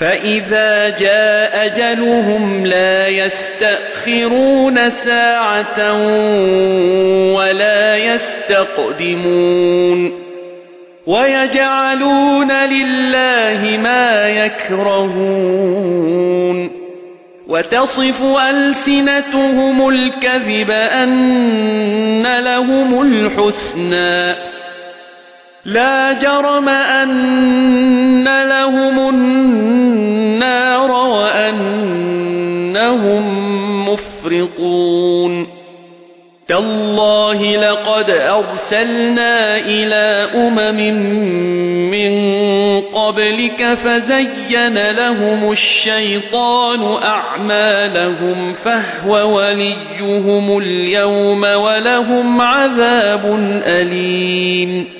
فإذا جاء أجلهم لا يستأخرون ساعة ولا يستقدمون وَيَجْعَلُونَ لِلَّهِ مَا يَكْرَهُونَ وَتَصِفُ أَلْسِنَتُهُمُ الْكَذِبَ أَنَّ لَهُمُ الْحُسْنَى لَا جَرَمَ أَنَّ وَأَنَّهُمْ مُفْرِطُونَ. تالله لقد أرسلنا إلى أمم من قبلك فزين لهم الشيطان أعمالهم فهو وليهم اليوم ولهم عذاب أليم.